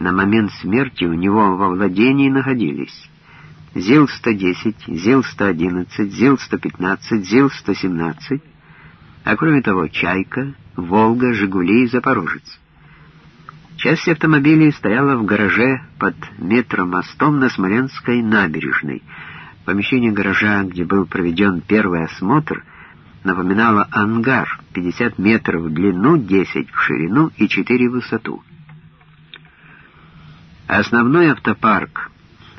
на момент смерти у него во владении находились ЗИЛ-110, ЗИЛ-111, ЗИЛ-115, ЗИЛ-117, а кроме того «Чайка», «Волга», «Жигули» и «Запорожец». Часть автомобилей стояла в гараже под метромостом на Смоленской набережной. Помещение гаража, где был проведен первый осмотр, напоминало ангар 50 метров в длину, 10 в ширину и 4 в высоту. Основной автопарк,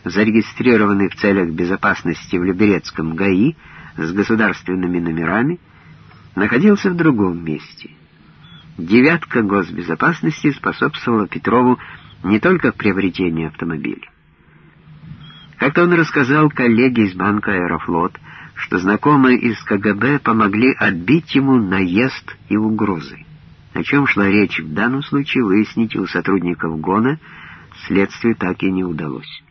зарегистрированный в целях безопасности в Люберецком ГАИ с государственными номерами, находился в другом месте. Девятка госбезопасности способствовала Петрову не только в приобретении автомобиля. Как-то он рассказал коллеге из банка «Аэрофлот», что знакомые из КГБ помогли отбить ему наезд и угрозы. О чем шла речь в данном случае, выяснить у сотрудников ГОНа следствию так и не удалось.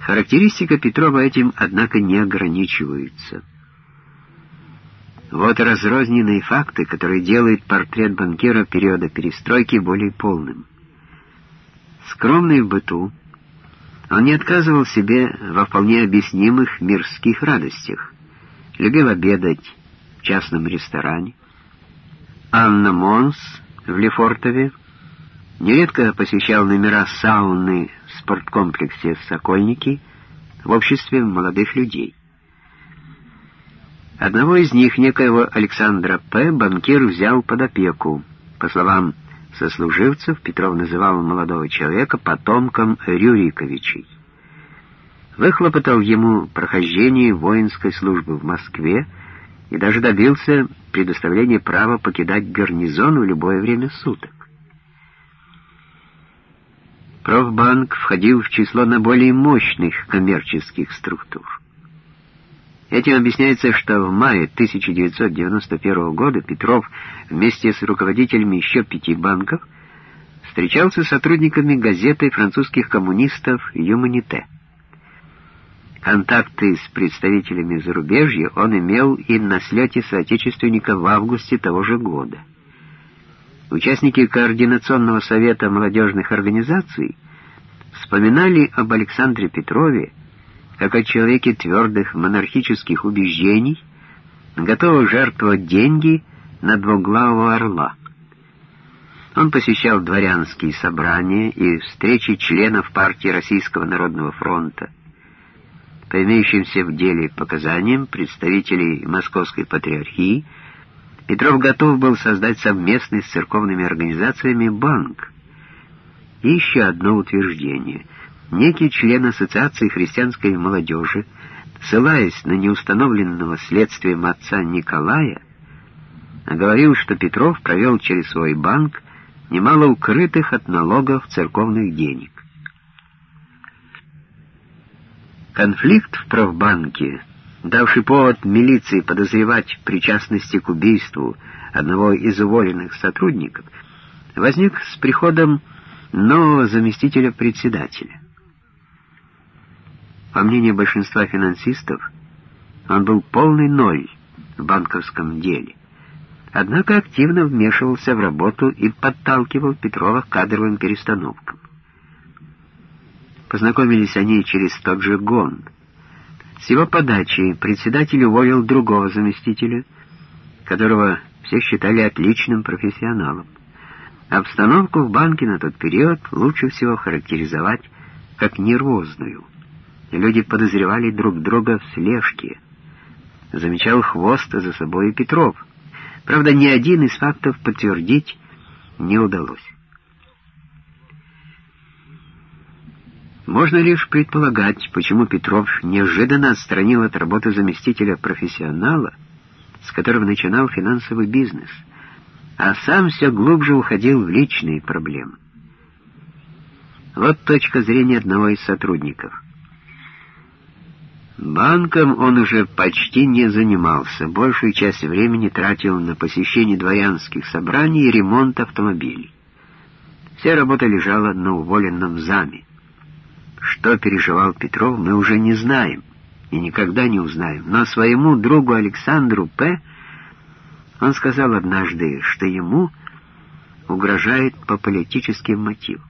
Характеристика Петрова этим, однако, не ограничивается. Вот разрозненные факты, которые делают портрет банкира периода перестройки более полным. Скромный в быту, он не отказывал себе во вполне объяснимых мирских радостях. Любил обедать в частном ресторане. Анна Монс в Лефортове нередко посещал номера сауны в спорткомплексе «Сокольники» в обществе молодых людей. Одного из них, некоего Александра П., банкир взял под опеку. По словам сослуживцев, Петров называл молодого человека потомком Рюриковичей. Выхлопотал ему прохождение воинской службы в Москве и даже добился предоставления права покидать гарнизон в любое время суток. Профбанк входил в число наиболее мощных коммерческих структур. Этим объясняется, что в мае 1991 года Петров вместе с руководителями еще пяти банков встречался с сотрудниками газеты французских коммунистов «Юманите». Контакты с представителями зарубежья он имел и на слете соотечественника в августе того же года. Участники Координационного совета молодежных организаций вспоминали об Александре Петрове как о человеке твердых монархических убеждений, готовых жертвовать деньги на двуглавого орла. Он посещал дворянские собрания и встречи членов партии Российского народного фронта. По имеющимся в деле показаниям представителей Московской патриархии, Петров готов был создать совместный с церковными организациями банк. И еще одно утверждение — некий член Ассоциации христианской молодежи, ссылаясь на неустановленного следствием отца Николая, говорил, что Петров провел через свой банк немало укрытых от налогов церковных денег. Конфликт в правбанке, давший повод милиции подозревать причастности к убийству одного из уволенных сотрудников, возник с приходом нового заместителя председателя. По мнению большинства финансистов, он был полный ноль в банковском деле. Однако активно вмешивался в работу и подталкивал Петрова к кадровым перестановкам. Познакомились они через тот же ГОН. С его подачи председатель уволил другого заместителя, которого все считали отличным профессионалом. Обстановку в банке на тот период лучше всего характеризовать как нервозную – Люди подозревали друг друга в слежке. Замечал хвост за собой и Петров. Правда, ни один из фактов подтвердить не удалось. Можно лишь предполагать, почему Петров неожиданно отстранил от работы заместителя профессионала, с которого начинал финансовый бизнес, а сам все глубже уходил в личные проблемы. Вот точка зрения одного из сотрудников — Банком он уже почти не занимался, большую часть времени тратил на посещение дворянских собраний и ремонт автомобилей. Вся работа лежала на уволенном заме. Что переживал Петров, мы уже не знаем и никогда не узнаем, но своему другу Александру П. он сказал однажды, что ему угрожает по политическим мотивам.